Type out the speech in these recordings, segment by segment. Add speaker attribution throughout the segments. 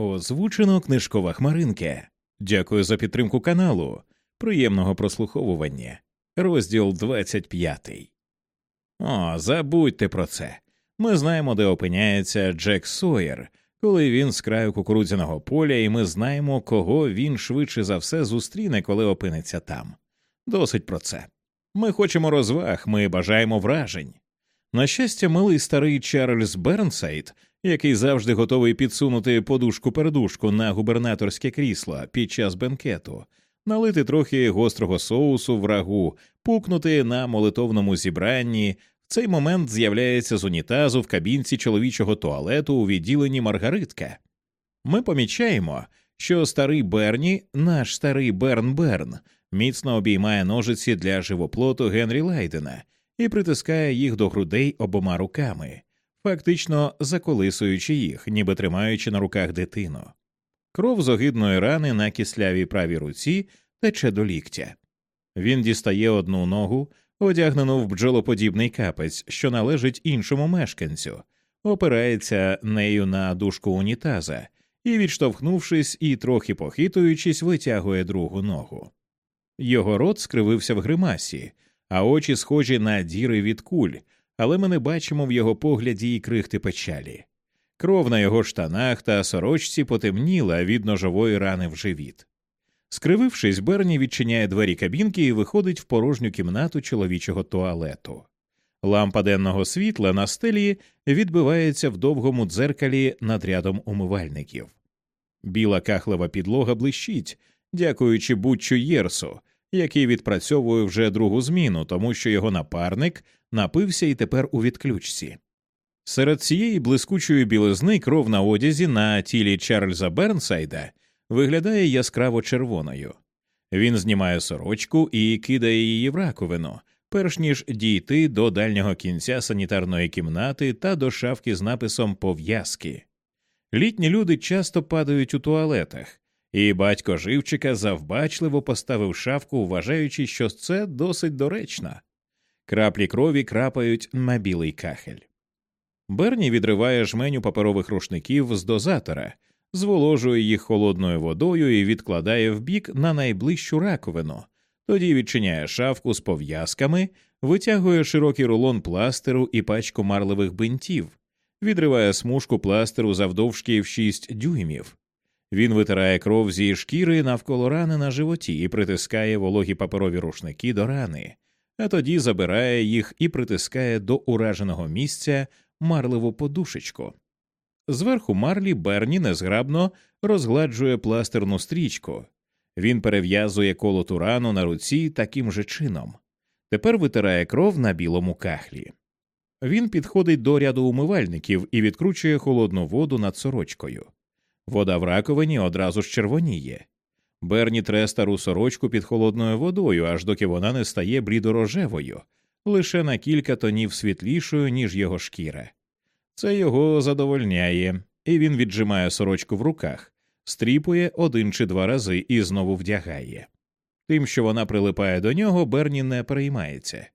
Speaker 1: Озвучено книжкова хмаринка. Дякую за підтримку каналу. Приємного прослуховування. Розділ 25. О, забудьте про це. Ми знаємо, де опиняється Джек Сойер, коли він з краю кукурудзяного поля, і ми знаємо, кого він швидше за все зустріне, коли опиниться там. Досить про це. Ми хочемо розваг, ми бажаємо вражень. На щастя, милий старий Чарльз Бернсайд, який завжди готовий підсунути подушку передушку на губернаторське крісло під час бенкету, налити трохи гострого соусу в рагу, пукнути на молитовному зібранні. В цей момент з'являється з унітазу в кабінці чоловічого туалету у відділенні Маргаритка. Ми помічаємо, що старий Берні, наш старий Берн Берн, міцно обіймає ножиці для живоплоту Генрі Лайдена і притискає їх до грудей обома руками, фактично заколисуючи їх, ніби тримаючи на руках дитину. Кров з огидної рани на кислявій правій руці тече до ліктя. Він дістає одну ногу, одягнену в бджолоподібний капець, що належить іншому мешканцю, опирається нею на дужку унітаза і, відштовхнувшись і трохи похитуючись, витягує другу ногу. Його рот скривився в гримасі, а очі схожі на діри від куль, але ми не бачимо в його погляді і крихти печалі. Кров на його штанах та сорочці потемніла від ножової рани в живіт. Скривившись, Берні відчиняє двері кабінки і виходить в порожню кімнату чоловічого туалету. Лампа денного світла на стелі відбивається в довгому дзеркалі над рядом умивальників. Біла кахлева підлога блищить, дякуючи Бутчу Єрсу, який відпрацьовує вже другу зміну, тому що його напарник напився і тепер у відключці. Серед цієї блискучої білизни кров на одязі на тілі Чарльза Бернсайда виглядає яскраво червоною. Він знімає сорочку і кидає її в раковину, перш ніж дійти до дальнього кінця санітарної кімнати та до шафки з написом пов'язки. Літні люди часто падають у туалетах, і батько живчика завбачливо поставив шафку, вважаючи, що це досить доречно. Краплі крові крапають на білий кахель. Берні відриває жменю паперових рушників з дозатора, зволожує їх холодною водою і відкладає вбік на найближчу раковину, тоді відчиняє шафку з пов'язками, витягує широкий рулон пластеру і пачку марливих бинтів, відриває смужку пластеру завдовжки в 6 дюймів. Він витирає кров зі шкіри навколо рани на животі і притискає вологі паперові рушники до рани, а тоді забирає їх і притискає до ураженого місця марливу подушечку. Зверху марлі Берні незграбно розгладжує пластерну стрічку. Він перев'язує колоту рану на руці таким же чином. Тепер витирає кров на білому кахлі. Він підходить до ряду умивальників і відкручує холодну воду над сорочкою. Вода в раковині одразу ж червоніє. Берні тре стару сорочку під холодною водою, аж доки вона не стає блідорожевою, лише на кілька тонів світлішою, ніж його шкіра. Це його задовольняє, і він віджимає сорочку в руках, стріпує один чи два рази і знову вдягає. Тим, що вона прилипає до нього, Берні не переймається.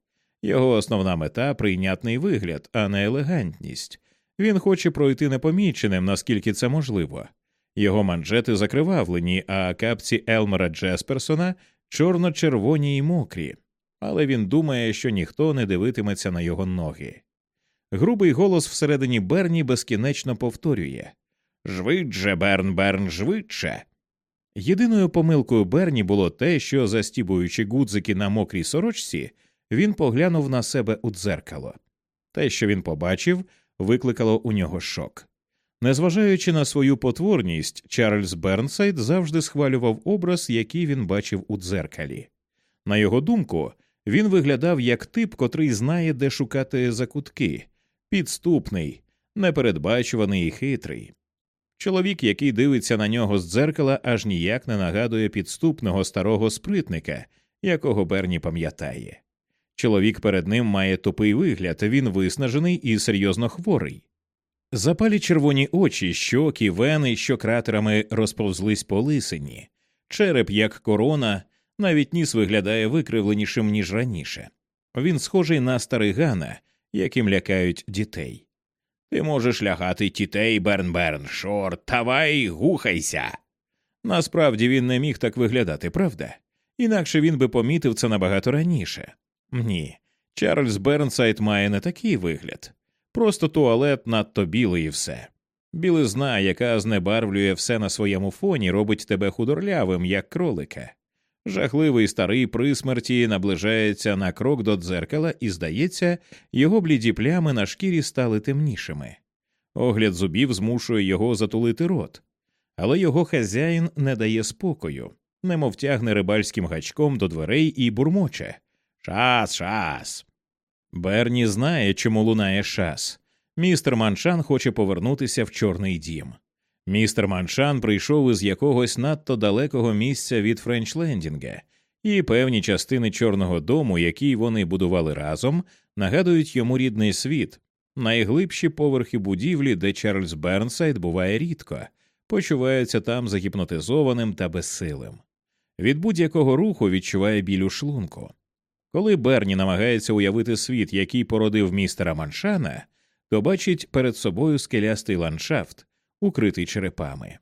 Speaker 1: Його основна мета прийнятний вигляд, а не елегантність. Він хоче пройти непоміченим, наскільки це можливо. Його манжети закривавлені, а капці Елмера Джесперсона чорно-червоні й мокрі, але він думає, що ніхто не дивитиметься на його ноги. Грубий голос всередині Берні безкінечно повторює Жвидше, Берн, Берн, швидше. Єдиною помилкою Берні було те, що, застібуючи гудзики на мокрій сорочці, він поглянув на себе у дзеркало. Те, що він побачив, викликало у нього шок. Незважаючи на свою потворність, Чарльз Бернсайд завжди схвалював образ, який він бачив у дзеркалі. На його думку, він виглядав як тип, котрий знає, де шукати закутки, підступний, непередбачуваний і хитрий. Чоловік, який дивиться на нього з дзеркала, аж ніяк не нагадує підступного старого спритника, якого Берні пам'ятає. Чоловік перед ним має тупий вигляд, він виснажений і серйозно хворий. Запалі червоні очі, щоки, вени, що кратерами розповзлись по лисині, череп, як корона, навіть ніс виглядає викривленішим, ніж раніше. Він схожий на старигана, яким лякають дітей. Ти можеш лякати дітей, Берн-Берн, чорт, давай, рухайся. Насправді він не міг так виглядати, правда? Інакше він би помітив це набагато раніше. Ні, Чарльз Бернсайд має не такий вигляд, просто туалет надто білий і все. Білизна, яка знебарвлює все на своєму фоні, робить тебе худорлявим, як кролика. Жахливий старий при смерті наближається на крок до дзеркала, і, здається, його бліді плями на шкірі стали темнішими. Огляд зубів змушує його затулити рот, але його хазяїн не дає спокою, немов тягне рибальським гачком до дверей і бурмоче. Шас, шас. Берні знає, чому лунає шас. Містер Маншан хоче повернутися в Чорний дім. Містер Маншан прийшов із якогось надто далекого місця від Френчлендінга, і певні частини Чорного дому, які вони будували разом, нагадують йому рідний світ, найглибші поверхи будівлі, де Чарльз Бернсайд буває рідко, почувається там загіпнотизованим та безсилим. Від будь-якого руху відчуває біль у шлунку. Коли Берні намагається уявити світ, який породив містера Маншана, то бачить перед собою скелястий ландшафт, укритий черепами.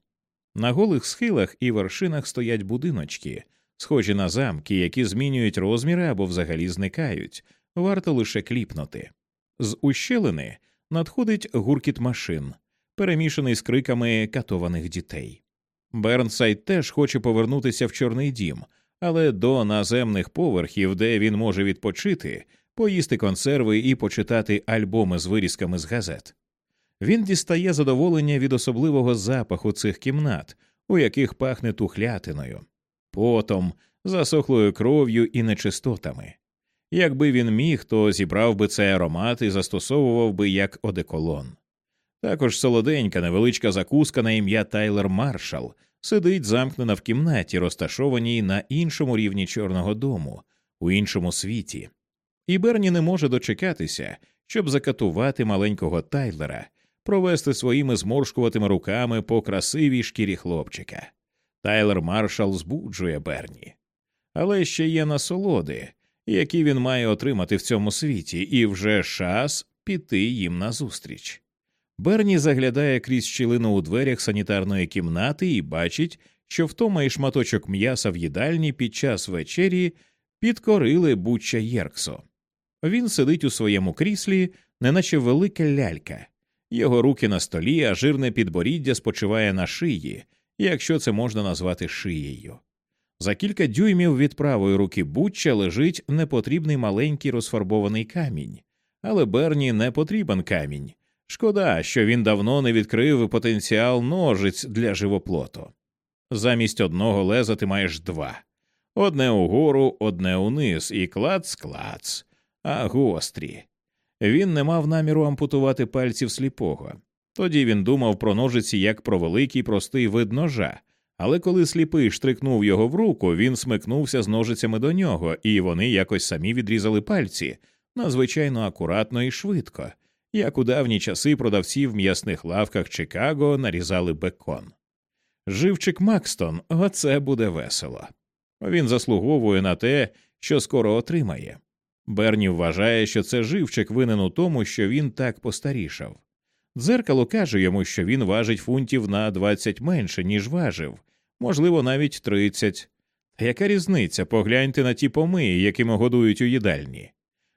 Speaker 1: На голих схилах і вершинах стоять будиночки, схожі на замки, які змінюють розміри або взагалі зникають, варто лише кліпнути. З ущелини надходить гуркіт машин, перемішаний з криками катованих дітей. Бернсайд теж хоче повернутися в Чорний дім, але до наземних поверхів, де він може відпочити, поїсти консерви і почитати альбоми з вирізками з газет. Він дістає задоволення від особливого запаху цих кімнат, у яких пахне тухлятиною, потом, засохлою кров'ю і нечистотами. Якби він міг, то зібрав би цей аромат і застосовував би як одеколон. Також солоденька невеличка закуска на ім'я Тайлер Маршал сидить замкнена в кімнаті, розташованій на іншому рівні Чорного дому, у іншому світі. І Берні не може дочекатися, щоб закатувати маленького Тайлера, провести своїми зморшкуватими руками по красивій шкірі хлопчика. Тайлер Маршал збуджує Берні. Але ще є насолоди, які він має отримати в цьому світі, і вже час піти їм назустріч. Берні заглядає крізь щілину у дверях санітарної кімнати і бачить, що втома і шматочок м'яса в їдальні під час вечері підкорили буча Єрксо. Він сидить у своєму кріслі, неначе велика лялька, його руки на столі, а жирне підборіддя спочиває на шиї, якщо це можна назвати шиєю. За кілька дюймів від правої руки Бучча лежить непотрібний маленький розфарбований камінь, але Берні не потрібен камінь. Шкода, що він давно не відкрив потенціал ножиць для живоплоту. Замість одного леза ти маєш два одне угору, одне униз, і клац-клац, а гострі. Він не мав наміру ампутувати пальців сліпого. Тоді він думав про ножиці як про великий простий вид ножа, але коли сліпий штрикнув його в руку, він смикнувся з ножицями до нього, і вони якось самі відрізали пальці надзвичайно акуратно і швидко, як у давні часи продавці в м'ясних лавках Чикаго нарізали бекон. Живчик Макстон, оце буде весело. Він заслуговує на те, що скоро отримає. Берні вважає, що це живчик винен у тому, що він так постарішав. Дзеркало каже йому, що він важить фунтів на 20 менше, ніж важив, можливо, навіть 30. Яка різниця? Погляньте на ті помиї, якими годують у їдальні.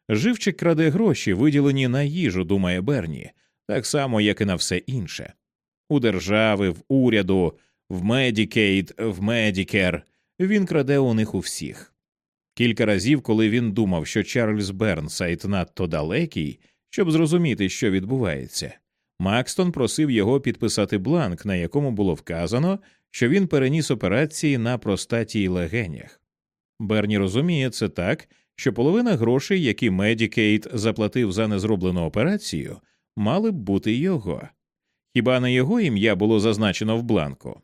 Speaker 1: Живчик краде гроші, виділені на їжу, думає Берні, так само, як і на все інше. У держави, в уряду, в Медікейт, в Медікер він краде у них у всіх. Кілька разів, коли він думав, що Чарльз Бернсайд надто далекий, щоб зрозуміти, що відбувається, Макстон просив його підписати бланк, на якому було вказано, що він переніс операції на простаті й легенях. Берні розуміє це так, що половина грошей, які Медікейт заплатив за незроблену операцію, мали б бути його. Хіба не його ім'я було зазначено в бланку?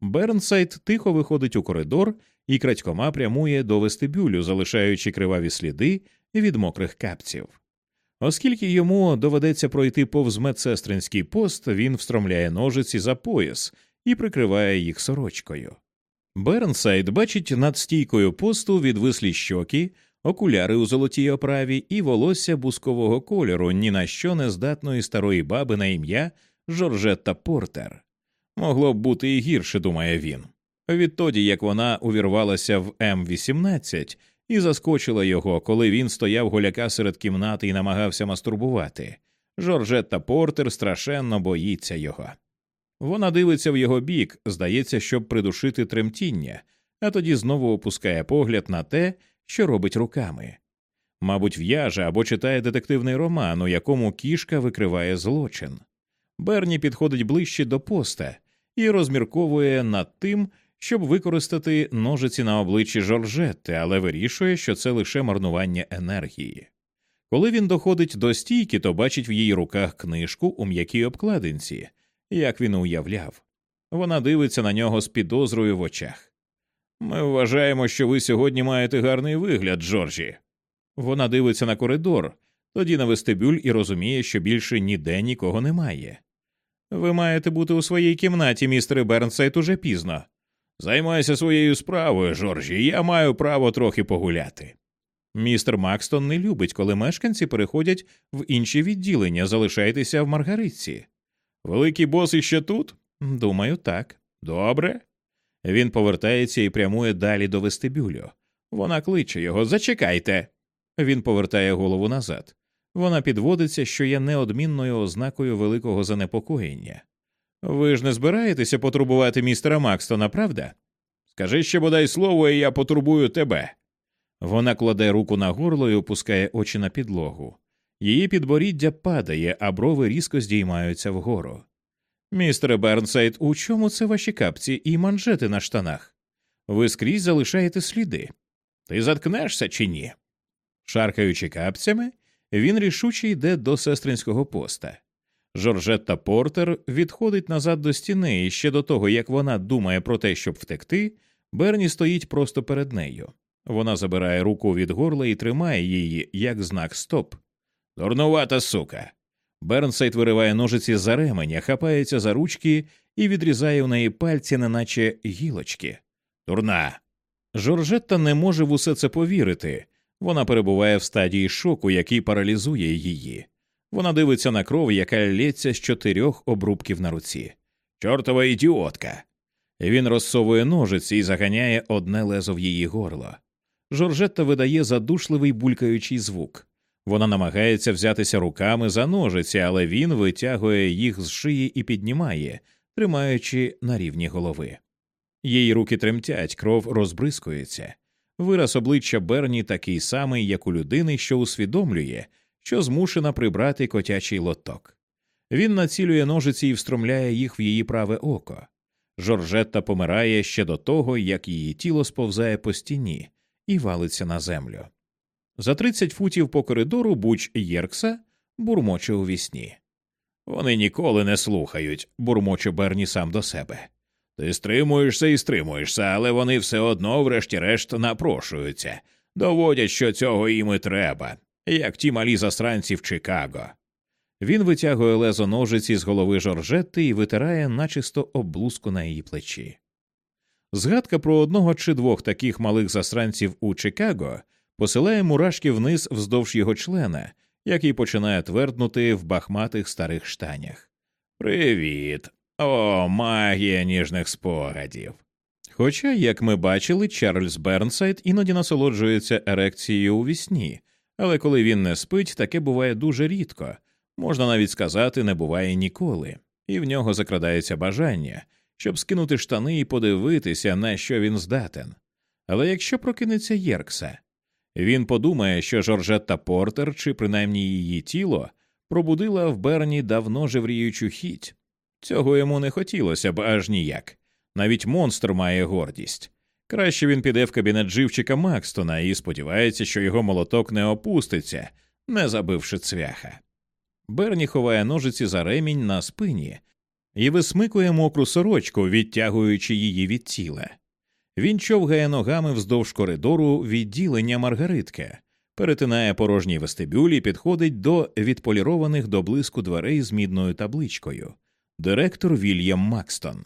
Speaker 1: Бернсайд тихо виходить у коридор і крадькома прямує до вестибюлю, залишаючи криваві сліди від мокрих капців. Оскільки йому доведеться пройти повз медсестринський пост, він встромляє ножиці за пояс і прикриває їх сорочкою. Бернсайд бачить над стійкою посту відвислі щоки, окуляри у золотій оправі і волосся бускового кольору ні на що не здатної старої баби на ім'я Жоржетта Портер. Могло б бути і гірше, думає він. Відтоді як вона увірвалася в М-18 і заскочила його, коли він стояв голяка серед кімнати і намагався мастурбувати. Жоржетта Портер страшенно боїться його. Вона дивиться в його бік, здається, щоб придушити тремтіння, а тоді знову опускає погляд на те, що робить руками. Мабуть, в'яже або читає детективний роман, у якому кішка викриває злочин. Берні підходить ближче до поста і розмірковує над тим, щоб використати ножиці на обличчі Жоржетти, але вирішує, що це лише марнування енергії. Коли він доходить до стійки, то бачить в її руках книжку у м'якій обкладинці, як він уявляв. Вона дивиться на нього з підозрою в очах. Ми вважаємо, що ви сьогодні маєте гарний вигляд, Джорджі. Вона дивиться на коридор, тоді на вестибюль і розуміє, що більше ніде нікого немає. Ви маєте бути у своїй кімнаті, містере Бернсайд, уже пізно. Займайся своєю справою, Джорджі, я маю право трохи погуляти. Містер Макстон не любить, коли мешканці переходять в інші відділення, залишайтеся в Маргаритці. Великий бос іще тут? Думаю, так. Добре. Він повертається і прямує далі до вестибюлю. Вона кличе його Зачекайте. Він повертає голову назад. Вона підводиться, що є неодмінною ознакою великого занепокоєння. Ви ж не збираєтеся потурбувати містера Макстона, правда? Скажи ще бодай слово, і я потурбую тебе. Вона кладе руку на горло і опускає очі на підлогу. Її підборіддя падає, а брови різко здіймаються вгору. Містере Бернсайд, у чому це ваші капці і манжети на штанах? Ви скрізь залишаєте сліди. Ти заткнешся чи ні? Шаркаючи капцями, він рішуче йде до сестринського поста. Жоржетта Портер відходить назад до стіни, і ще до того, як вона думає про те, щоб втекти, Берні стоїть просто перед нею. Вона забирає руку від горла і тримає її як знак стоп. Дурнувата сука. Бернсайд вириває ножиці за ременя, хапається за ручки і відрізає у неї пальці, неначе гілочки. Дурна. Жоржетта не може в усе це повірити. Вона перебуває в стадії шоку, який паралізує її. Вона дивиться на кров, яка лється з чотирьох обрубків на руці. Чортова ідіотка. Він розсовує ножиці і заганяє одне лезо в її горло. Жоржетта видає задушливий булькаючий звук. Вона намагається взятися руками за ножиці, але він витягує їх з шиї і піднімає, тримаючи на рівні голови. Її руки тремтять, кров розбризкується. Вираз обличчя Берні такий самий, як у людини, що усвідомлює, що змушена прибрати котячий лоток. Він націлює ножиці і встромляє їх в її праве око. Жоржетта помирає ще до того, як її тіло сповзає по стіні і валиться на землю. За 30 футів по коридору буч Єркса бурмоче у вісні. Вони ніколи не слухають, бурмоче Берні сам до себе. Ти стримуєшся і стримуєшся, але вони все одно, врешті-решт, напрошуються, доводять, що цього їм і треба, як ті малі засранці в Чикаго. Він витягує лезо ножиці з голови Жоржетти і витирає начисто облузку на її плечі. Згадка про одного чи двох таких малих засранців у Чикаго посилає мурашки вниз вздовж його члена, який починає тверднути в бахматих старих штанях. Привіт! О, магія ніжних спогадів. Хоча, як ми бачили, Чарльз Бернсайд іноді насолоджується ерекцією у вісні, але коли він не спить, таке буває дуже рідко, можна навіть сказати, не буває ніколи, і в нього закрадається бажання, щоб скинути штани і подивитися, на що він здатен. Але якщо прокинеться Єркса, він подумає, що Жоржетта Портер, чи принаймні її тіло, пробудила в Берні давно жевріючу хіть. Цього йому не хотілося б аж ніяк. Навіть монстр має гордість. Краще він піде в кабінет живчика Макстона і сподівається, що його молоток не опуститься, не забивши цвяха. Берні ховає ножиці за ремінь на спині і висмикує мокру сорочку, відтягуючи її від тіла. Він човгає ногами вздовж коридору відділення Маргаритка, перетинає порожній вестибюль і підходить до відполірованих до блиску дверей з мідною табличкою директор Вільям Макстон.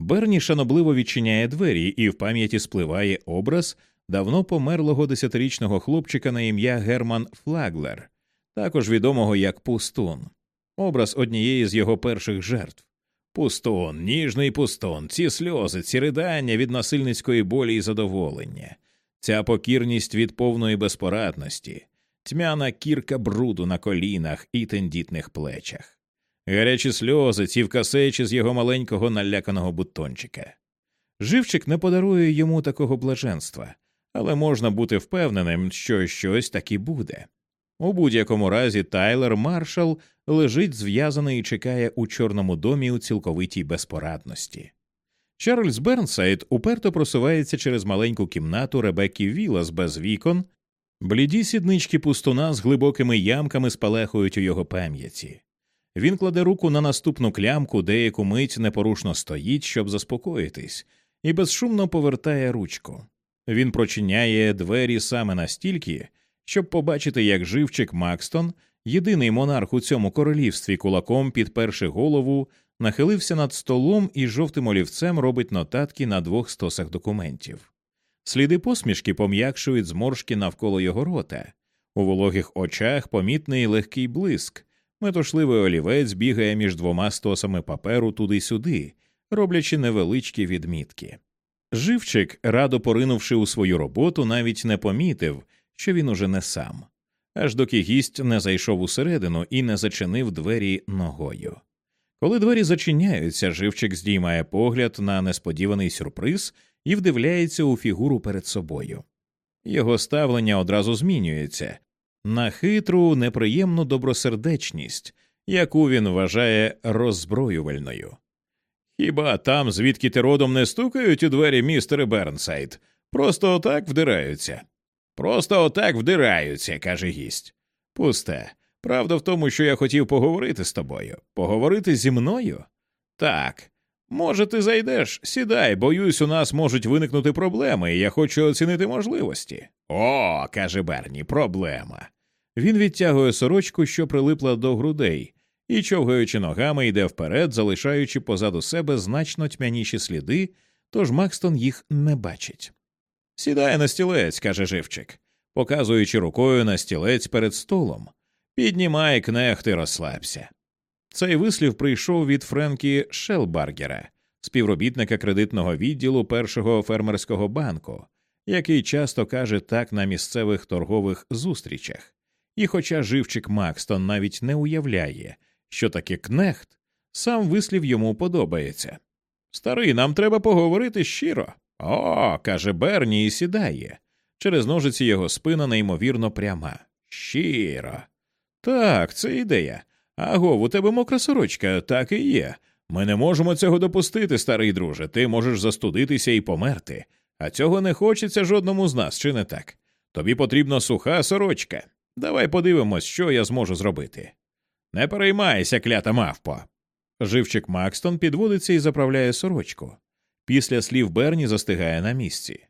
Speaker 1: Берні шанобливо відчиняє двері, і в пам'яті спливає образ давно померлого десятирічного хлопчика на ім'я Герман Флаглер, також відомого як Пустун, образ однієї з його перших жертв. Пустун, ніжний пустун, ці сльози, ці ридання від насильницької болі і задоволення, ця покірність від повної безпорадності, тьмяна кірка бруду на колінах і тендітних плечах, гарячі сльози, ці вкасечі з його маленького наляканого бутончика. Живчик не подарує йому такого блаженства, але можна бути впевненим, що щось таки буде. У будь-якому разі Тайлер Маршал лежить зв'язаний і чекає у чорному домі у цілковитій безпорадності. Чарльз Бернсайд уперто просувається через маленьку кімнату Ребеккі Вілас без вікон, бліді сіднички пустуна з глибокими ямками спалехують у його пам'яті. Він кладе руку на наступну клямку, деяку мить непорушно стоїть, щоб заспокоїтись, і безшумно повертає ручку. Він прочиняє двері саме настільки, щоб побачити, як живчик Макстон, єдиний монарх у цьому королівстві, кулаком підперши голову, нахилився над столом і жовтим олівцем робить нотатки на двох стосах документів. Сліди посмішки пом'якшують зморшки навколо його рота, у вологих очах помітний легкий блиск, метушливий олівець бігає між двома стосами паперу туди-сюди, роблячи невеличкі відмітки. Живчик, радо поринувши у свою роботу, навіть не помітив, що він уже не сам, аж доки гість не зайшов усередину і не зачинив двері ногою. Коли двері зачиняються, живчик здіймає погляд на несподіваний сюрприз і вдивляється у фігуру перед собою. Його ставлення одразу змінюється на хитру, неприємну добросердечність, яку він вважає роззброювальною. Хіба там, звідки ти родом не стукають у двері містер Бернсайд, просто отак вдираються. Просто отак вдираються, каже гість. Пусте. Правда в тому, що я хотів поговорити з тобою. Поговорити зі мною? Так. Може, ти зайдеш, сідай, боюсь, у нас можуть виникнути проблеми, і я хочу оцінити можливості. О, каже Берні, проблема. Він відтягує сорочку, що прилипла до грудей, і, човгаючи ногами, йде вперед, залишаючи позаду себе значно тьмяніші сліди, тож Макстон їх не бачить. Сідає на стілець, каже живчик, показуючи рукою на стілець перед столом. Піднімай кнехт і розслабся. Цей вислів прийшов від Френкі Шелбаргера, співробітника кредитного відділу першого фермерського банку, який часто каже так на місцевих торгових зустрічах. І, хоча живчик Макстон навіть не уявляє, що таке кнехт, сам вислів йому подобається. Старий, нам треба поговорити щиро. О, каже Берні і сідає. Через ножиці його спина неймовірно пряма. Щиро. Так, це ідея. Агов, у тебе мокра сорочка, так і є. Ми не можемо цього допустити, старий друже. Ти можеш застудитися і померти, а цього не хочеться жодному з нас, чи не так? Тобі потрібна суха сорочка. Давай подивимось, що я зможу зробити. Не переймайся, клята мавпо. Живчик Макстон підводиться і заправляє сорочку. Після слів Берні застигає на місці.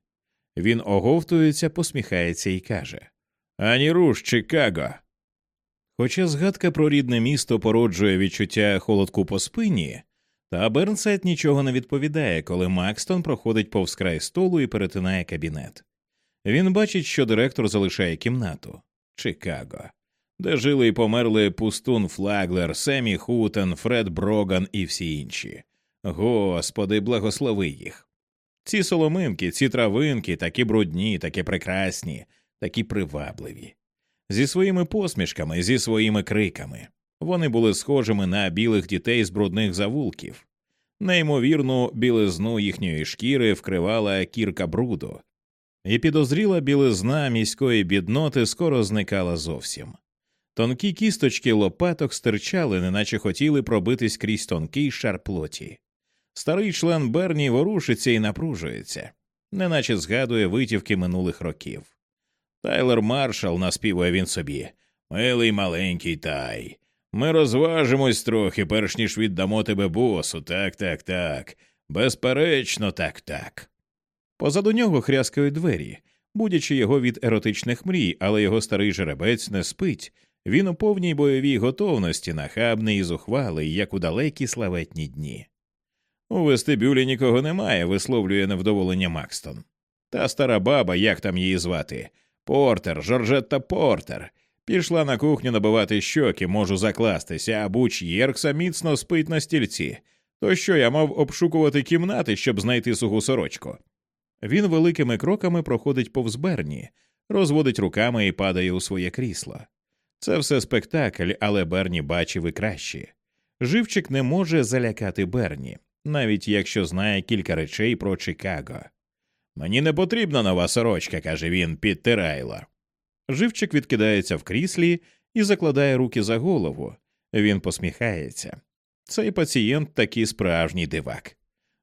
Speaker 1: Він оговтується, посміхається і каже Ані руш, Чикаго. Хоча згадка про рідне місто породжує відчуття холодку по спині, та Бернсайд нічого не відповідає, коли Макстон проходить повз край столу і перетинає кабінет. Він бачить, що директор залишає кімнату Чикаго, де жили і померли Пустун Флаглер, Семі Хутен, Фред Броган і всі інші. Господи, благослови їх. Ці соломинки, ці травинки, такі брудні, такі прекрасні, такі привабливі. Зі своїми посмішками, зі своїми криками. Вони були схожими на білих дітей з брудних завулків. Неймовірну білизну їхньої шкіри вкривала кірка бруду, і підозріла білизна міської бідноти скоро зникала зовсім. Тонкі кісточки лопаток стирчали, неначе хотіли пробитись крізь тонкий шар плоті. Старий член Берні ворушиться і напружується, неначе згадує витівки минулих років. Тайлер маршал, наспівує він собі, милий маленький тай. Ми розважимось трохи, перш ніж віддамо тебе босу. Так, так, так. Безперечно, так, так. Позаду нього хряскають двері, будячи його від еротичних мрій, але його старий жеребець не спить. Він у повній бойовій готовності, нахабний і зухвалий, як у далекі славетні дні. У вестибюлі нікого немає, висловлює невдоволення Макстон. Та стара баба, як там її звати? Портер, Жоржетта Портер. Пішла на кухню набивати щоки, можу закластися, а буч Єркса міцно спить на стільці. То що я мав обшукувати кімнати, щоб знайти суху сорочку? Він великими кроками проходить повз Берні, розводить руками і падає у своє крісло. Це все спектакль, але Берні бачив і краще. Живчик не може залякати Берні, навіть якщо знає кілька речей про Чикаго. Мені не потрібна нова сорочка, каже він, підтирайло. Живчик відкидається в кріслі і закладає руки за голову. Він посміхається. Цей пацієнт такий справжній дивак.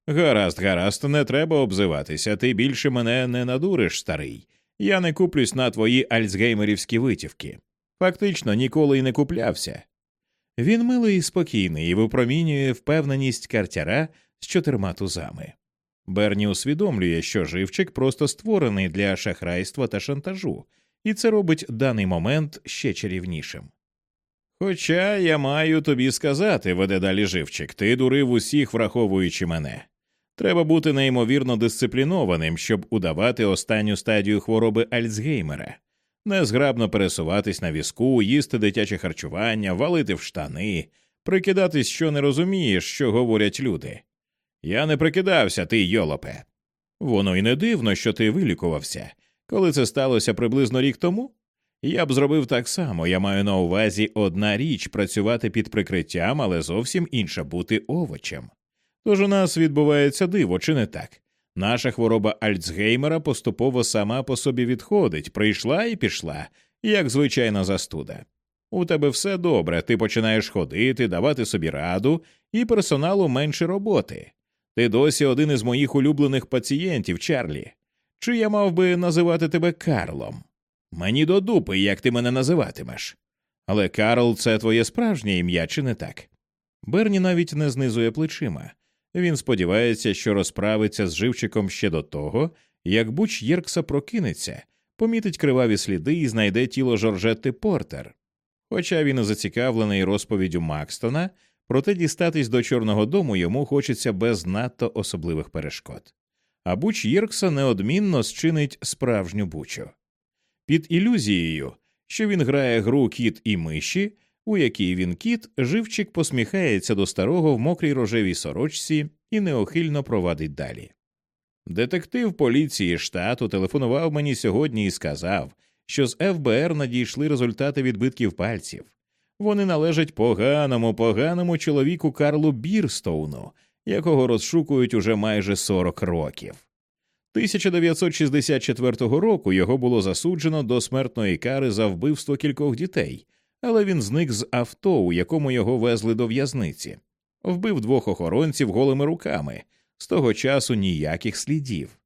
Speaker 1: Гаразд, гаразд, не треба обзиватися, ти більше мене не надуриш, старий. Я не куплюсь на твої альцгеймерівські витівки. Фактично ніколи й не куплявся. Він милий і спокійний і випромінює впевненість картяра з чотирма тузами. Берні усвідомлює, що живчик просто створений для шахрайства та шантажу, і це робить даний момент ще чарівнішим. Хоча я маю тобі сказати, веде далі живчик, ти дурив усіх, враховуючи мене. Треба бути неймовірно дисциплінованим, щоб удавати останню стадію хвороби Альцгеймера, незграбно пересуватись на візку, їсти дитяче харчування, валити в штани, прикидатись, що не розумієш, що говорять люди. Я не прикидався, ти йолопе. Воно й не дивно, що ти вилікувався. Коли це сталося приблизно рік тому, я б зробив так само. Я маю на увазі одна річ працювати під прикриттям, але зовсім інша бути овочем. Тож у нас відбувається диво, чи не так? Наша хвороба Альцгеймера поступово сама по собі відходить, прийшла і пішла, як звичайна застуда. У тебе все добре, ти починаєш ходити, давати собі раду, і персоналу менше роботи. Ти досі один із моїх улюблених пацієнтів, Чарлі. Чи я мав би називати тебе Карлом? Мені до дупи, як ти мене називатимеш. Але Карл це твоє справжнє ім'я, чи не так? Берні навіть не знизує плечима. Він сподівається, що розправиться з живчиком ще до того, як Буч Єркса прокинеться, помітить криваві сліди і знайде тіло Жоржетти Портер. Хоча він і зацікавлений розповіддю Макстона, проте дістатись до Чорного дому йому хочеться без надто особливих перешкод. А Буч Єркса неодмінно зчинить справжню бучу. Під ілюзією, що він грає гру кіт і миші, у якій він кіт, живчик посміхається до старого в мокрій рожевій сорочці і неохильно провадить далі. Детектив поліції штату телефонував мені сьогодні і сказав, що з ФБР надійшли результати відбитків пальців. Вони належать поганому, поганому чоловіку Карлу Бірстоуну, якого розшукують уже майже 40 років. 1964 року його було засуджено до смертної кари за вбивство кількох дітей, але він зник з авто, у якому його везли до в'язниці, вбив двох охоронців голими руками, з того часу ніяких слідів.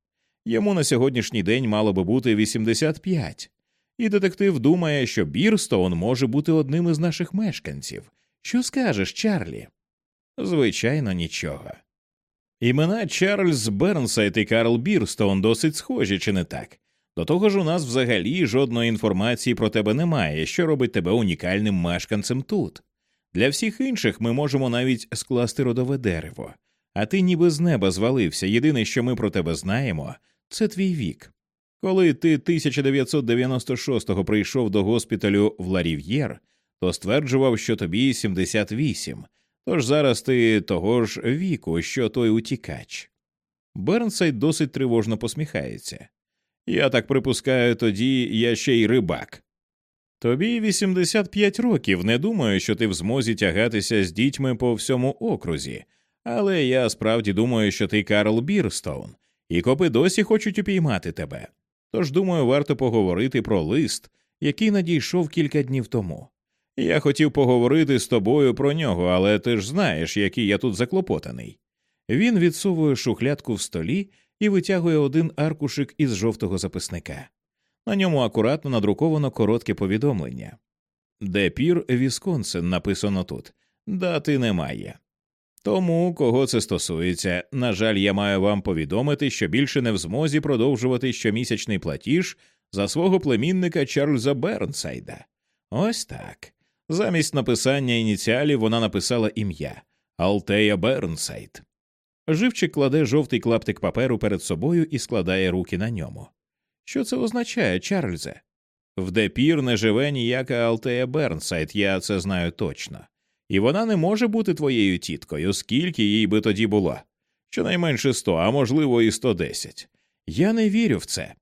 Speaker 1: Йому на сьогоднішній день мало би бути 85. І детектив думає, що Бірстоун може бути одним із наших мешканців. Що скажеш, Чарлі? Звичайно, нічого. Імена Чарльз Бернсайд і Карл Бірстоун досить схожі, чи не так? До того ж, у нас взагалі жодної інформації про тебе немає, що робить тебе унікальним мешканцем тут. Для всіх інших ми можемо навіть скласти родове дерево, а ти ніби з неба звалився. Єдине, що ми про тебе знаємо, це твій вік. Коли ти 1996-го прийшов до госпіталю в Ла-Рів'єр, то стверджував, що тобі 78, тож зараз ти того ж віку, що той утікач. Бернсайд досить тривожно посміхається. Я так припускаю, тоді я ще й рибак. Тобі 85 років, не думаю, що ти в змозі тягатися з дітьми по всьому окрузі, але я справді думаю, що ти Карл Бірстоун, і копи досі хочуть упіймати тебе. Тож, думаю, варто поговорити про лист, який надійшов кілька днів тому. Я хотів поговорити з тобою про нього, але ти ж знаєш, який я тут заклопотаний. Він відсовує шухлядку в столі і витягує один аркушик із жовтого записника. На ньому акуратно надруковано коротке повідомлення. Депір Вісконсин написано тут. Дати немає. Тому, кого це стосується, на жаль, я маю вам повідомити, що більше не в змозі продовжувати щомісячний платіж за свого племінника Чарльза Бернсайда. Ось так. Замість написання ініціалів вона написала ім'я Алтея Бернсайд. Живчик кладе жовтий клаптик паперу перед собою і складає руки на ньому. Що це означає, Чарльзе? В Де-Пір не живе ніяка Алтея Бернсайд, я це знаю точно. І вона не може бути твоєю тіткою, скільки їй би тоді було. Щонайменше сто, а можливо, і сто десять. Я не вірю в це.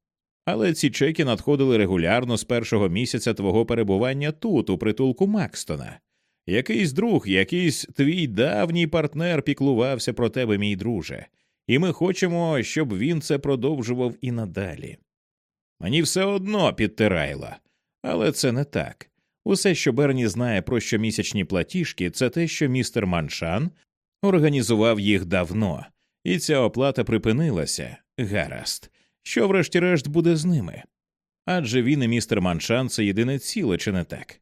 Speaker 1: Але ці чеки надходили регулярно з першого місяця твого перебування тут, у притулку Макстона. Якийсь друг, якийсь твій давній партнер піклувався про тебе, мій друже, і ми хочемо, щоб він це продовжував і надалі. Мені все одно підтирайла, але це не так. Усе, що Берні знає про щомісячні платіжки, це те, що містер Маншан організував їх давно, і ця оплата припинилася гаразд. Що, врешті-решт, буде з ними? Адже він і містер Маншан це єдине ціле, чи не так?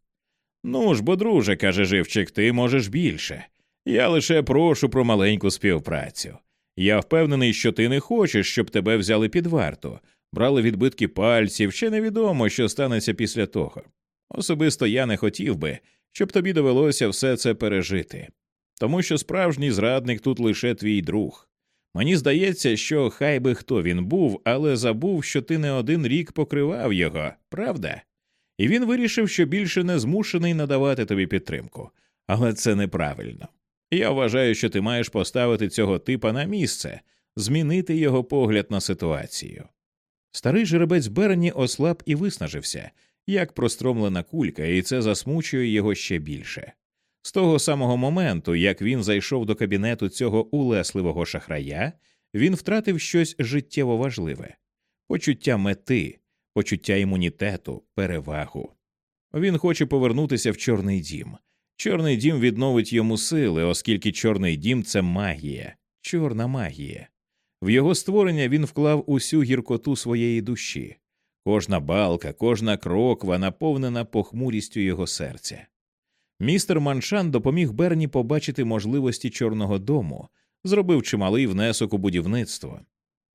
Speaker 1: Ну ж бо, друже, каже живчик, ти можеш більше. Я лише прошу про маленьку співпрацю. Я впевнений, що ти не хочеш, щоб тебе взяли під варту, брали відбитки пальців, ще невідомо, що станеться після того. Особисто я не хотів би, щоб тобі довелося все це пережити, тому що справжній зрадник тут лише твій друг. Мені здається, що хай би хто він був, але забув, що ти не один рік покривав його, правда? І він вирішив, що більше не змушений надавати тобі підтримку. Але це неправильно. Я вважаю, що ти маєш поставити цього типа на місце, змінити його погляд на ситуацію. Старий жеребець Берні ослаб і виснажився, як простромлена кулька, і це засмучує його ще більше. З того самого моменту, як він зайшов до кабінету цього улесливого шахрая, він втратив щось життєво важливе почуття мети, почуття імунітету, перевагу. Він хоче повернутися в Чорний дім. Чорний дім відновить йому сили, оскільки Чорний дім це магія, чорна магія. В його створення він вклав усю гіркоту своєї душі. Кожна балка, кожна кроква наповнена похмурістю його серця. Містер Маншан допоміг Берні побачити можливості Чорного дому, зробив чималий внесок у будівництво.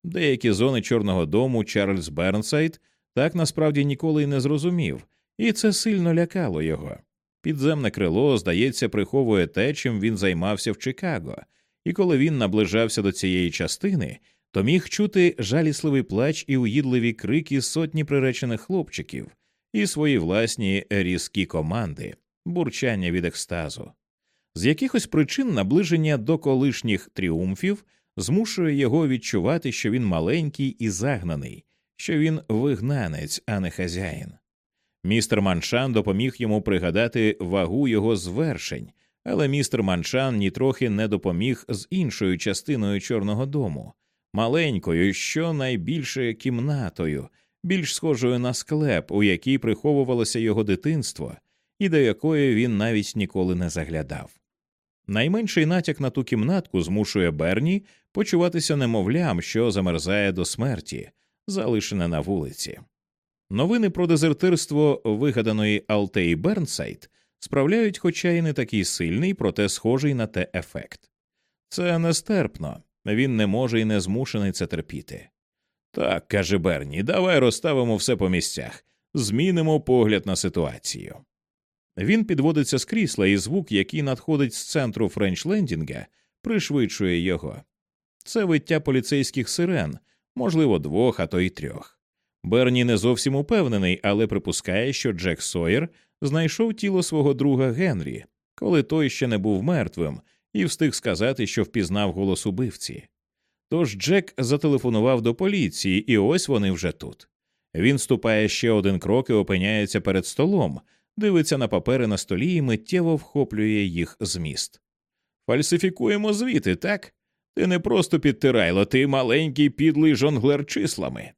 Speaker 1: Деякі зони Чорного дому Чарльз Бернсайд так насправді ніколи й не зрозумів, і це сильно лякало його. Підземне крило, здається, приховує те, чим він займався в Чикаго, і коли він наближався до цієї частини, то міг чути жалісливий плач і уїдливі крики сотні приречених хлопчиків і свої власні різкі команди, бурчання від екстазу. З якихось причин наближення до колишніх тріумфів змушує його відчувати, що він маленький і загнаний, що він вигнанець, а не хазяїн. Містер Маншан допоміг йому пригадати вагу його звершень, але містер Маншан нітрохи не допоміг з іншою частиною Чорного дому, маленькою, що найбільше кімнатою, більш схожою на склеп, у якій приховувалося його дитинство, і до якої він навіть ніколи не заглядав. Найменший натяк на ту кімнатку змушує Берні почуватися немовлям, що замерзає до смерті, залишене на вулиці. Новини про дезертирство вигаданої Алтеї Бернсайд справляють, хоча й не такий сильний, проте схожий на те ефект. Це нестерпно, він не може і не змушений це терпіти. Так, каже Берні, давай розставимо все по місцях, змінимо погляд на ситуацію. Він підводиться з крісла, і звук, який надходить з центру Френчлендінга, пришвидшує його. Це виття поліцейських сирен, можливо, двох, а то й трьох. Берні не зовсім упевнений, але припускає, що Джек Сойер знайшов тіло свого друга Генрі, коли той ще не був мертвим, і встиг сказати, що впізнав голос убивці. Тож Джек зателефонував до поліції, і ось вони вже тут. Він ступає ще один крок і опиняється перед столом, дивиться на папери на столі і миттєво вхоплює їх зміст. Фальсифікуємо звіти, так? Ти не просто підтирайло, ти маленький підлий жонглер числами.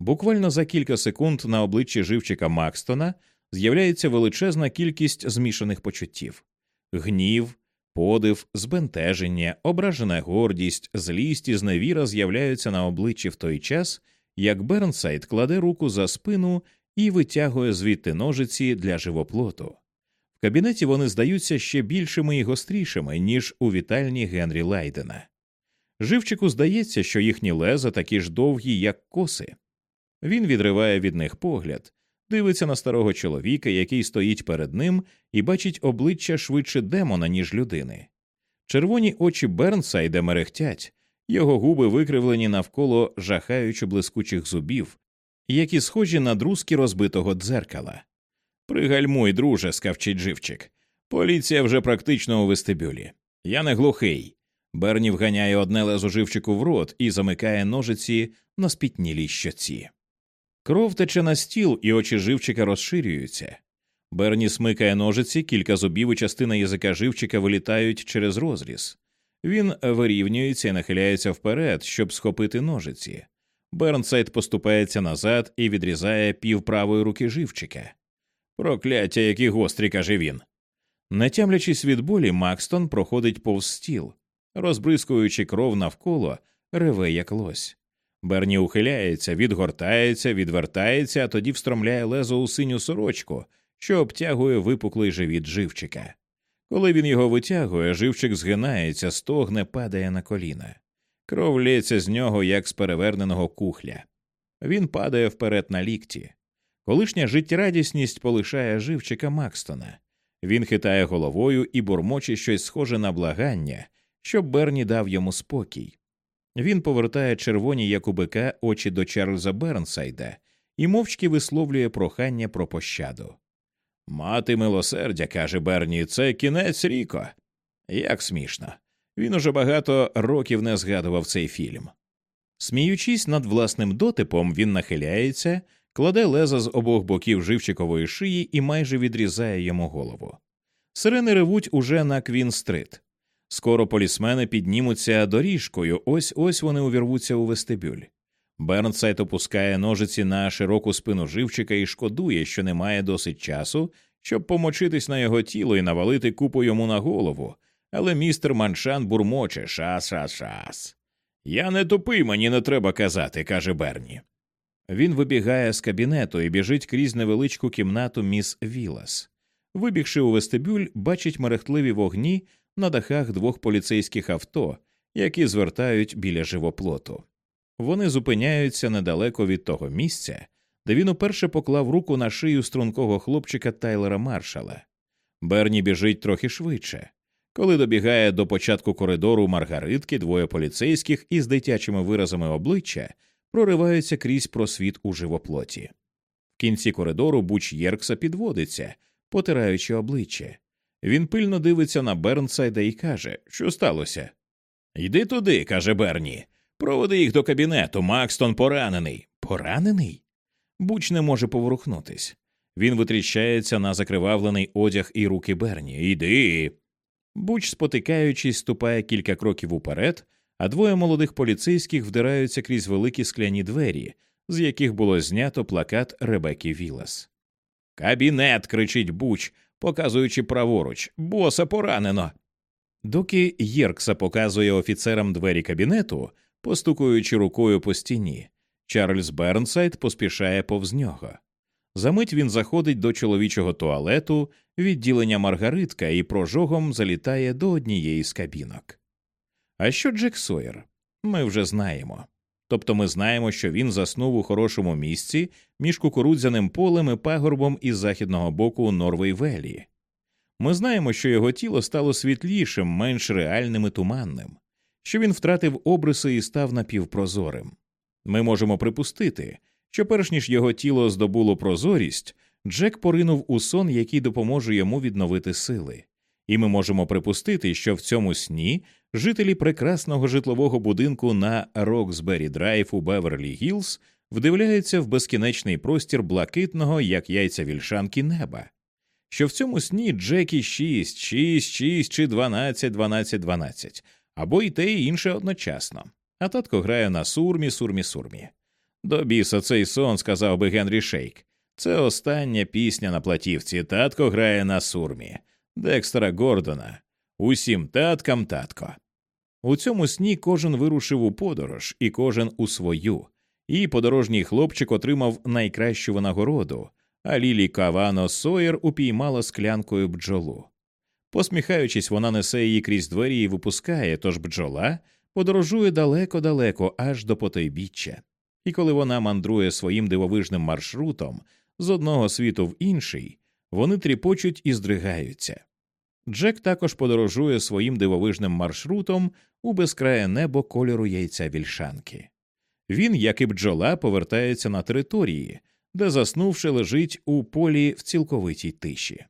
Speaker 1: Буквально за кілька секунд на обличчі живчика Макстона з'являється величезна кількість змішаних почуттів гнів, подив, збентеження, ображена гордість, злість і зневіра з'являються на обличчі в той час, як Бернсайд кладе руку за спину і витягує звідти ножиці для живоплоту. В кабінеті вони здаються ще більшими і гострішими, ніж у вітальні Генрі Лайдена. Живчику здається, що їхні леза такі ж довгі, як коси. Він відриває від них погляд, дивиться на старого чоловіка, який стоїть перед ним, і бачить обличчя швидше демона, ніж людини. Червоні очі Бернсайда мерехтять, його губи викривлені навколо жахаючо блискучих зубів, які схожі на друзки розбитого дзеркала. Пригальмуй, друже, скавчить живчик. Поліція вже практично у вестибюлі. Я не глухий. Берні вганяє одне лезо живчику в рот і замикає ножиці на спітнілій щоці. Кров тече на стіл, і очі живчика розширюються. Берні смикає ножиці, кілька зубів і частина язика живчика вилітають через розріз. Він вирівнюється і нахиляється вперед, щоб схопити ножиці. Бернсайд поступається назад і відрізає пів правої руки живчика. Прокляття, які гострі, каже він. Не тямлячись від болі, Макстон проходить повз стіл, розбризкуючи кров навколо, реве як лось. Берні ухиляється, відгортається, відвертається, а тоді встромляє лезо у синю сорочку, що обтягує випуклий живіт живчика. Коли він його витягує, живчик згинається, стогне, падає на коліна. Кров лється з нього, як з переверненого кухля. Він падає вперед на лікті. Колишня життєрадісність полишає живчика Макстона. Він хитає головою і бурмоче щось схоже на благання, щоб Берні дав йому спокій. Він повертає червоні як у бика очі до Чарльза Бернсайда і мовчки висловлює прохання про пощаду. Мати милосердя, каже Берні, це кінець Ріко. Як смішно. Він уже багато років не згадував цей фільм. Сміючись над власним дотипом, він нахиляється, кладе леза з обох боків живчикової шиї і майже відрізає йому голову. Сирени ревуть уже на Квін-стрит. Скоро полісмени піднімуться доріжкою, ось ось вони увірвуться у вестибюль. Бернсайд опускає ножиці на широку спину живчика і шкодує, що немає досить часу, щоб помочитись на його тіло і навалити купу йому на голову, але містер Маншан бурмоче шас шас шас. Я не тупий, мені не треба казати, каже Берні. Він вибігає з кабінету і біжить крізь невеличку кімнату міс Вілас. Вибігши у вестибюль, бачить мерехтливі вогні на дахах двох поліцейських авто, які звертають біля живоплоту. Вони зупиняються недалеко від того місця, де він уперше поклав руку на шию стрункого хлопчика Тайлера Маршала. Берні біжить трохи швидше. Коли добігає до початку коридору Маргаритки, двоє поліцейських із дитячими виразами обличчя прориваються крізь просвіт у живоплоті. В кінці коридору буч Єркса підводиться, потираючи обличчя. Він пильно дивиться на Бернсайда і каже, що сталося. Йди туди, каже Берні. Проведи їх до кабінету. Макстон поранений. Поранений? Буч не може поворухнутись. Він витріщається на закривавлений одяг і руки Берні. Йди. Буч, спотикаючись, ступає кілька кроків уперед, а двоє молодих поліцейських вдираються крізь великі скляні двері, з яких було знято плакат Ребекки Вілас. Кабінет. кричить Буч, показуючи праворуч. Боса поранено. Доки Єркса показує офіцерам двері кабінету, постукуючи рукою по стіні, Чарльз Бернсайд поспішає повз нього. Замить він заходить до чоловічого туалету, відділення Маргаритка і прожогом залітає до однієї з кабінок. А що Джек Сойер? Ми вже знаємо. Тобто ми знаємо, що він заснув у хорошому місці між кукурудзяним полем і пагорбом із західного боку Норвейвелі. Ми знаємо, що його тіло стало світлішим, менш реальним і туманним, що він втратив обриси і став напівпрозорим. Ми можемо припустити, що перш ніж його тіло здобуло прозорість, Джек поринув у сон, який допоможе йому відновити сили, і ми можемо припустити, що в цьому сні жителі прекрасного житлового будинку на Роксбері Драйв у Беверлі Гілз вдивляються в безкінечний простір блакитного, як яйця вільшанки неба. Що в цьому сні Джекі 6, 6, 6 чи 12, 12, 12, або й те і інше одночасно, а татко грає на сурмі, сурмі, сурмі. До біса цей сон, сказав би Генрі Шейк. Це остання пісня на платівці. Татко грає на сурмі. Декстера Гордона. Усім таткам татко. У цьому сні кожен вирушив у подорож, і кожен у свою, і подорожній хлопчик отримав найкращу винагороду, а Лілі Кавано Сойер упіймала склянкою бджолу. Посміхаючись, вона несе її крізь двері і випускає, тож бджола подорожує далеко-далеко аж до потойбіччя. І коли вона мандрує своїм дивовижним маршрутом з одного світу в інший, вони тріпочуть і здригаються. Джек також подорожує своїм дивовижним маршрутом у безкрає небо кольору яйця вільшанки. Він, як і бджола, повертається на території, де, заснувши, лежить у полі в цілковитій тиші.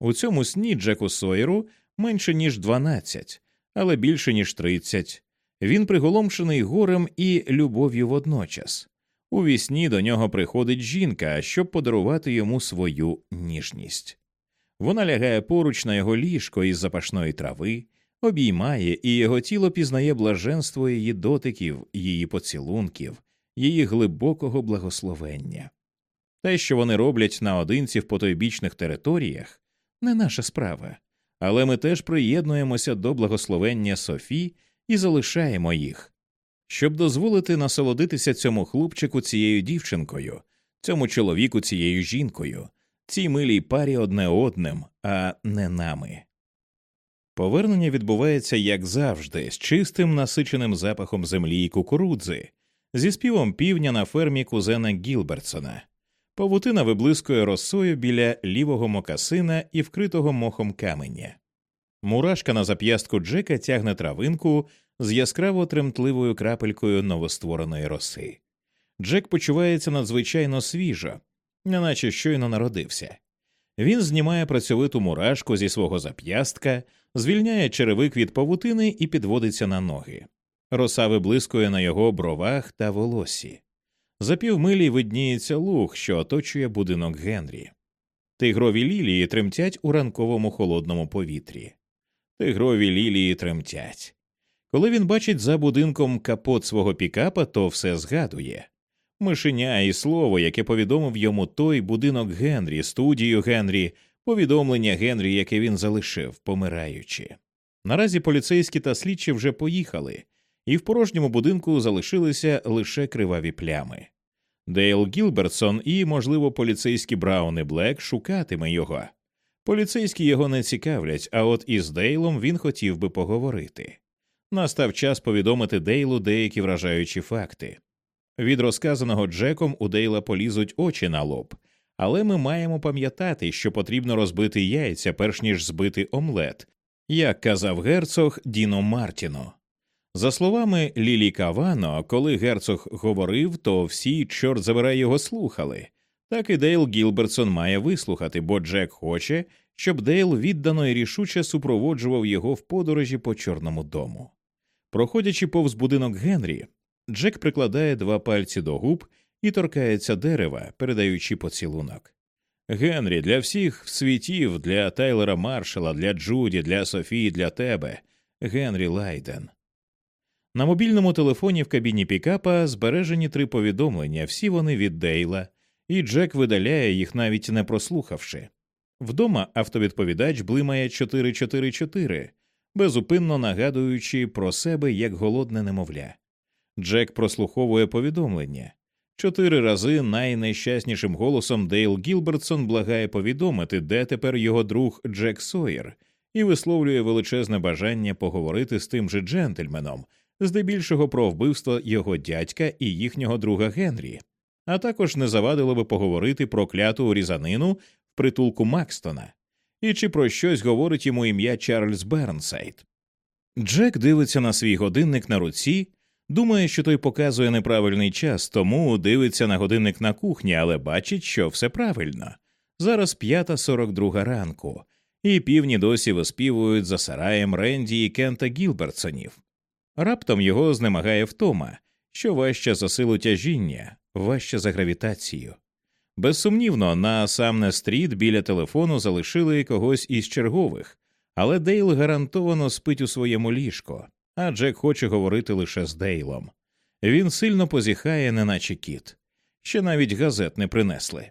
Speaker 1: У цьому сні Джеку Сойеру менше ніж 12, але більше ніж 30. Він приголомшений горем і любов'ю водночас. У вісні до нього приходить жінка, щоб подарувати йому свою ніжність. Вона лягає поруч на його ліжко із запашної трави, обіймає, і його тіло пізнає блаженство її дотиків, її поцілунків, її глибокого благословення. Те, що вони роблять наодинці в потойбічних територіях, не наша справа, але ми теж приєднуємося до благословення Софі і залишаємо їх, щоб дозволити насолодитися цьому хлопчику цією дівчинкою, цьому чоловіку цією жінкою, цій милій парі одне одним, а не нами. Повернення відбувається, як завжди, з чистим насиченим запахом землі і кукурудзи, зі співом півня на фермі кузена Гілбертсона. Павутина виблискує росою біля лівого мокасина і вкритого мохом каменя. Мурашка на зап'ястку Джека тягне травинку з яскраво тремтливою крапелькою новоствореної роси. Джек почувається надзвичайно свіжо, неначе щойно народився. Він знімає працьовиту мурашку зі свого зап'ястка, звільняє черевик від павутини і підводиться на ноги. Роса виблискує на його бровах та волосі. За півмилі видніється луг, що оточує будинок Генрі. Тигрові лілії тремтять у ранковому холодному повітрі. Тигрові лілії тремтять. Коли він бачить за будинком капот свого пікапа, то все згадує мишеня і слово, яке повідомив йому той будинок Генрі, студію Генрі, повідомлення Генрі, яке він залишив, помираючи. Наразі поліцейські та слідчі вже поїхали, і в порожньому будинку залишилися лише криваві плями. Дейл Гілбертсон і, можливо, поліцейські Браун і Блек шукатиме його. Поліцейські його не цікавлять, а от із Дейлом він хотів би поговорити. Настав час повідомити Дейлу деякі вражаючі факти. Від розказаного Джеком у Дейла полізуть очі на лоб, але ми маємо пам'ятати, що потрібно розбити яйця, перш ніж збити омлет, як казав герцог Діно Мартіно. За словами Лілі Кавано, коли герцог говорив, то всі, чорт забирай, його слухали. Так і Дейл Гілбертсон має вислухати, бо Джек хоче, щоб Дейл віддано і рішуче супроводжував його в подорожі по Чорному дому. Проходячи повз будинок Генрі, Джек прикладає два пальці до губ і торкається дерева, передаючи поцілунок. Генрі для всіх світів, для Тайлера Маршала, для Джуді, для Софії, для тебе, Генрі Лайден. На мобільному телефоні в кабіні Пікапа збережені три повідомлення, всі вони від Дейла, і Джек видаляє їх, навіть не прослухавши. Вдома автовідповідач блимає 444, безупинно нагадуючи про себе як голодне немовля. Джек прослуховує повідомлення. Чотири рази найнещаснішим голосом Дейл Гілбертсон благає повідомити, де тепер його друг Джек Сойер, і висловлює величезне бажання поговорити з тим же джентльменом, здебільшого про вбивство його дядька і їхнього друга Генрі, а також не завадило би поговорити про кляту різанину в притулку Макстона, і чи про щось говорить йому ім'я Чарльз Бернсайд. Джек дивиться на свій годинник на руці. Думає, що той показує неправильний час, тому дивиться на годинник на кухні, але бачить, що все правильно. Зараз п'ята сорок друга ранку, і півні досі виспівують за сараєм Ренді і Кента Гілбертсонів. Раптом його знемагає втома, що важче за силу тяжіння, важче за гравітацію. Безсумнівно, на Самне стріт біля телефону залишили когось із чергових, але Дейл гарантовано спить у своєму ліжку а Джек хоче говорити лише з Дейлом. Він сильно позіхає, неначе кіт. Ще навіть газет не принесли.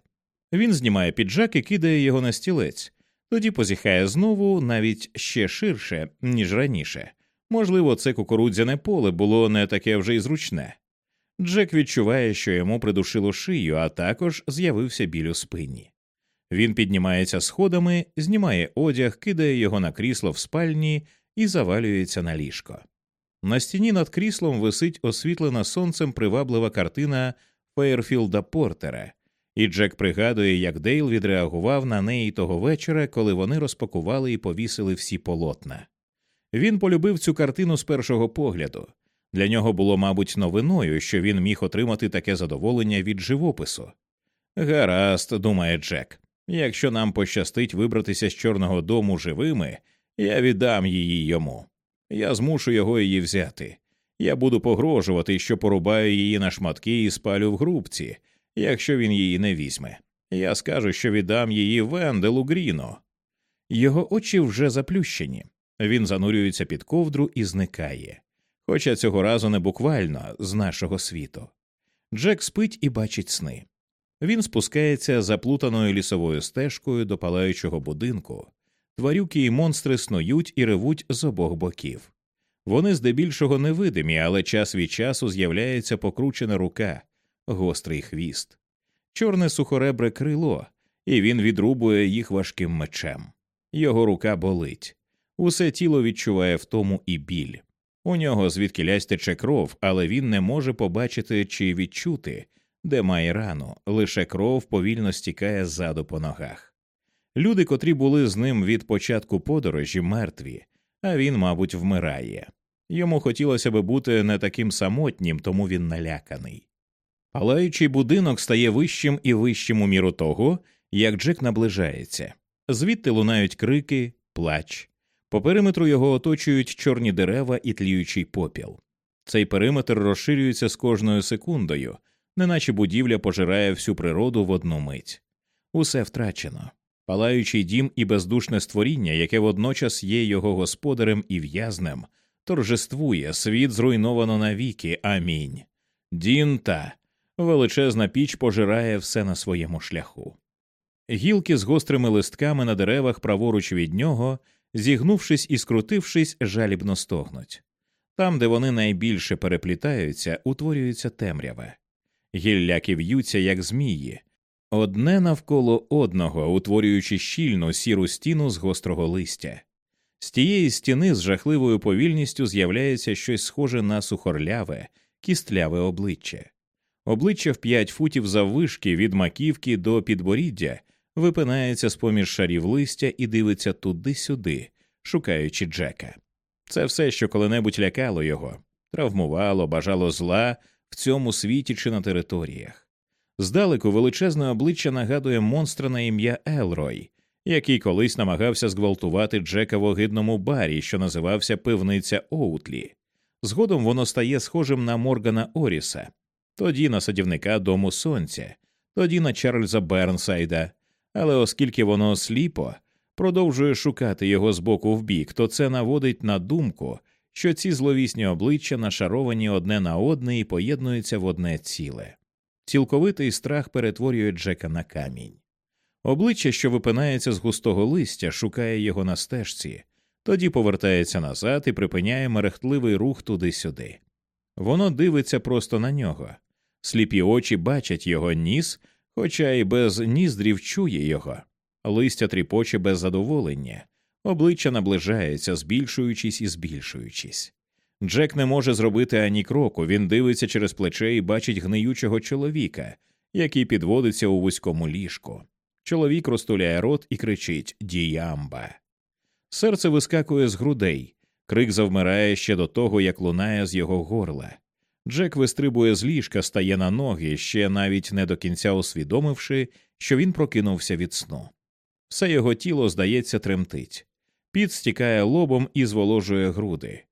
Speaker 1: Він знімає піджак і кидає його на стілець, тоді позіхає знову навіть ще ширше, ніж раніше. Можливо, це кукурудзяне поле було не таке вже й зручне. Джек відчуває, що йому придушило шию, а також з'явився біль у спині. Він піднімається сходами, знімає одяг, кидає його на крісло в спальні і завалюється на ліжко. На стіні над кріслом висить освітлена сонцем приваблива картина Фейерфілда Портера, і Джек пригадує, як Дейл відреагував на неї того вечора, коли вони розпакували і повісили всі полотна. Він полюбив цю картину з першого погляду. Для нього було, мабуть, новиною, що він міг отримати таке задоволення від живопису. Гаразд, думає Джек, якщо нам пощастить вибратися з Чорного дому живими, я віддам її йому. Я змушу його її взяти. Я буду погрожувати, що порубаю її на шматки і спалю в грубці, якщо він її не візьме. Я скажу, що віддам її Венделу Гріно. Його очі вже заплющені. Він занурюється під ковдру і зникає. Хоча цього разу не буквально з нашого світу. Джек спить і бачить сни. Він спускається заплутаною лісовою стежкою до палаючого будинку. Тварюки і монстри снують і ревуть з обох боків. Вони здебільшого невидимі, але час від часу з'являється покручена рука, гострий хвіст, чорне сухоребре крило, і він відрубує їх важким мечем. Його рука болить. Усе тіло відчуває втому і біль. У нього звідкилясь тече кров, але він не може побачити чи відчути, де має рану, лише кров повільно стікає ззаду по ногах. Люди, котрі були з ним від початку подорожі, мертві, а він, мабуть, вмирає. Йому хотілося би бути не таким самотнім, тому він наляканий. Палаючий будинок стає вищим і вищим у міру того, як Джек наближається. Звідти лунають крики, плач. По периметру його оточують чорні дерева і тліючий попіл. Цей периметр розширюється з кожною секундою, неначе будівля пожирає всю природу в одну мить. Усе втрачено. Палаючий дім і бездушне створіння, яке водночас є його господарем і в'язнем, торжествує, світ зруйновано навіки. Амінь. Дінта. Величезна піч пожирає все на своєму шляху. Гілки з гострими листками на деревах праворуч від нього, зігнувшись і скрутившись, жалібно стогнуть. Там, де вони найбільше переплітаються, утворюється темряве. Гілляки в'ються, як змії, одне навколо одного, утворюючи щільну сіру стіну з гострого листя. З тієї стіни з жахливою повільністю з'являється щось схоже на сухорляве, кістляве обличчя. Обличчя в п'ять футів заввишки від маківки до підборіддя випинається з поміж шарів листя і дивиться туди-сюди, шукаючи Джека. Це все, що коли-небудь лякало його, травмувало, бажало зла в цьому світі чи на територіях. Здалеку величезне обличчя нагадує монстра на ім'я Елрой, який колись намагався зґвалтувати Джека в огидному барі, що називався Пивниця Оутлі. Згодом воно стає схожим на Моргана Оріса, тоді на садівника Дому Сонця, тоді на Чарльза Бернсайда, але оскільки воно сліпо продовжує шукати його з боку в бік, то це наводить на думку, що ці зловісні обличчя нашаровані одне на одне і поєднуються в одне ціле. Цілковитий страх перетворює Джека на камінь. Обличчя, що випинається з густого листя, шукає його на стежці, тоді повертається назад і припиняє мерехтливий рух туди-сюди. Воно дивиться просто на нього. Сліпі очі бачать його ніс, хоча й без ніздрів чує його. Листя тріпоче без задоволення, обличчя наближається, збільшуючись і збільшуючись. Джек не може зробити ані кроку, він дивиться через плече і бачить гниючого чоловіка, який підводиться у вузькому ліжку. Чоловік розтуляє рот і кричить Діямба. Серце вискакує з грудей, крик завмирає ще до того, як лунає з його горла. Джек вистрибує з ліжка, стає на ноги, ще навіть не до кінця усвідомивши, що він прокинувся від сну. Все його тіло, здається, тремтить. Піт стікає лобом і зволожує груди.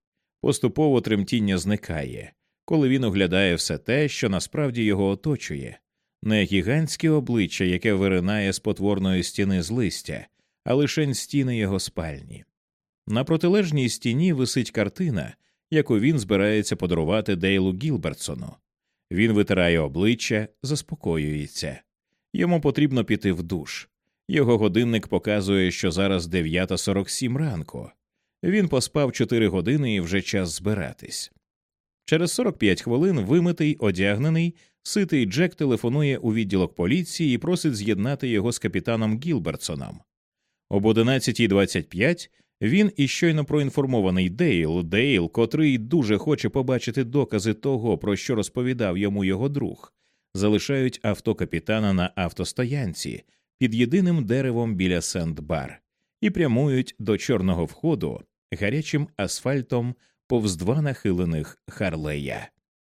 Speaker 1: Поступово тремтіння зникає, коли він оглядає все те, що насправді його оточує, не гігантське обличчя, яке виринає з потворної стіни з листя, а лишень стіни його спальні. На протилежній стіні висить картина, яку він збирається подарувати Дейлу Гілбертсону. Він витирає обличчя, заспокоюється. Йому потрібно піти в душ. Його годинник показує, що зараз 9.47 ранку. Він поспав 4 години і вже час збиратись. Через 45 хвилин вимитий, одягнений, ситий Джек телефонує у відділок поліції і просить з'єднати його з капітаном Гілбертсоном. Об 11.25 він і щойно проінформований Дейл, Дейл, котрий дуже хоче побачити докази того, про що розповідав йому його друг, залишають авто капітана на автостоянці під єдиним деревом біля Сент-Бар і прямують до чорного входу гарячим асфальтом повз два нахилених Харлея.